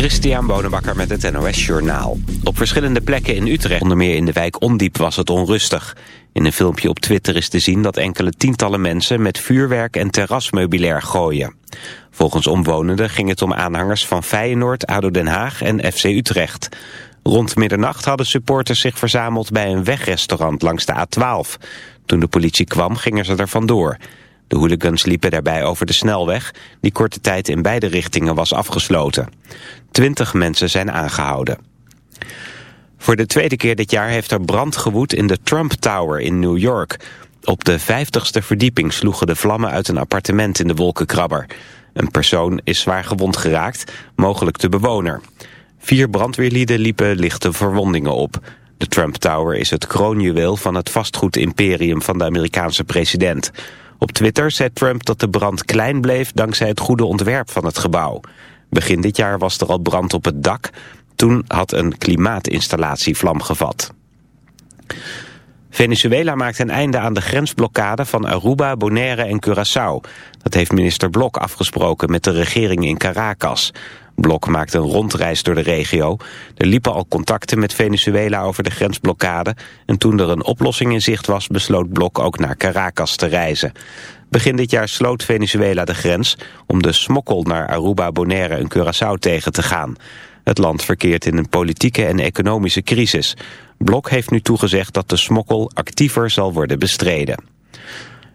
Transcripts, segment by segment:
Christian Bonenbakker met het NOS Journaal. Op verschillende plekken in Utrecht, onder meer in de wijk Ondiep, was het onrustig. In een filmpje op Twitter is te zien dat enkele tientallen mensen met vuurwerk en terrasmeubilair gooien. Volgens omwonenden ging het om aanhangers van Feyenoord, ADO Den Haag en FC Utrecht. Rond middernacht hadden supporters zich verzameld bij een wegrestaurant langs de A12. Toen de politie kwam gingen ze er vandoor. De hooligans liepen daarbij over de snelweg, die korte tijd in beide richtingen was afgesloten. Twintig mensen zijn aangehouden. Voor de tweede keer dit jaar heeft er brand gewoed in de Trump Tower in New York. Op de vijftigste verdieping sloegen de vlammen uit een appartement in de wolkenkrabber. Een persoon is zwaar gewond geraakt, mogelijk de bewoner. Vier brandweerlieden liepen lichte verwondingen op. De Trump Tower is het kroonjuweel van het vastgoedimperium van de Amerikaanse president. Op Twitter zei Trump dat de brand klein bleef dankzij het goede ontwerp van het gebouw. Begin dit jaar was er al brand op het dak. Toen had een klimaatinstallatie vlam gevat. Venezuela maakt een einde aan de grensblokkade van Aruba, Bonaire en Curaçao. Dat heeft minister Blok afgesproken met de regering in Caracas. Blok maakte een rondreis door de regio. Er liepen al contacten met Venezuela over de grensblokkade... en toen er een oplossing in zicht was... besloot Blok ook naar Caracas te reizen. Begin dit jaar sloot Venezuela de grens... om de smokkel naar Aruba, Bonaire en Curaçao tegen te gaan. Het land verkeert in een politieke en economische crisis. Blok heeft nu toegezegd dat de smokkel actiever zal worden bestreden.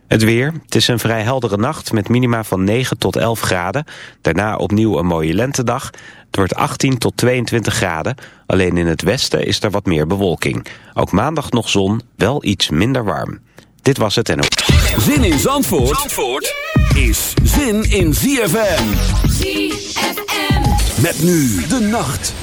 Het weer. Het is een vrij heldere nacht met minima van 9 tot 11 graden. Daarna opnieuw een mooie lentedag. Het wordt 18 tot 22 graden. Alleen in het westen is er wat meer bewolking. Ook maandag nog zon, wel iets minder warm. Dit was het en ook. Zin in Zandvoort, Zandvoort is zin in ZFM. ZFM. Met nu de nacht.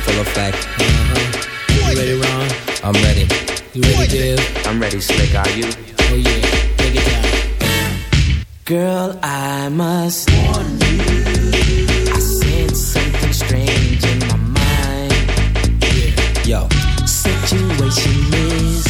full effect. Uh-huh. You ready, Ron? I'm ready. You ready, Jill? I'm ready, Slick. Are you? Oh yeah, it down. Girl, I must warn you. I sense something strange in my mind. Yeah. Yo, situation is.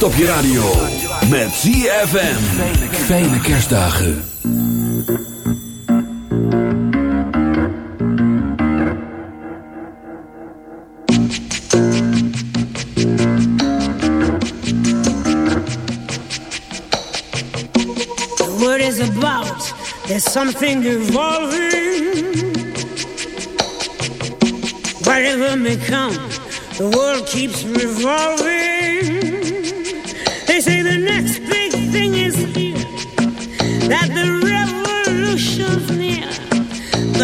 kerst op je radio. Met ZFM. Fijne kerstdagen. The is about. There's something evolving. Whatever may come. The world keeps revolving.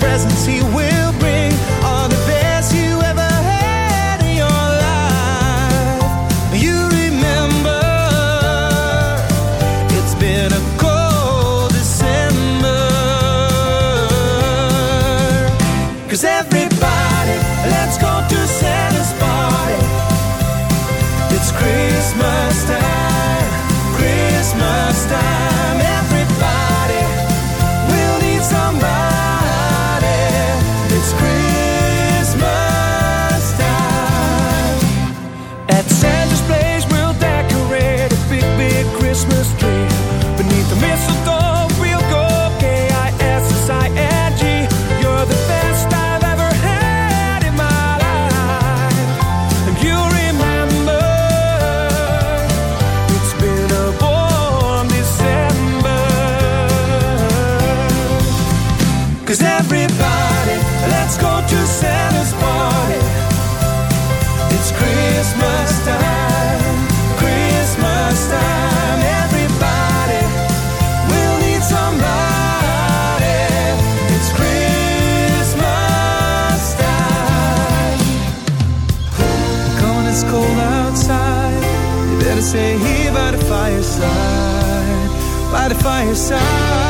presence he will fireside.